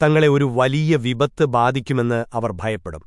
തങ്ങളെ ഒരു വലിയ വിപത്ത് ബാധിക്കുമെന്ന് അവർ ഭയപ്പെടും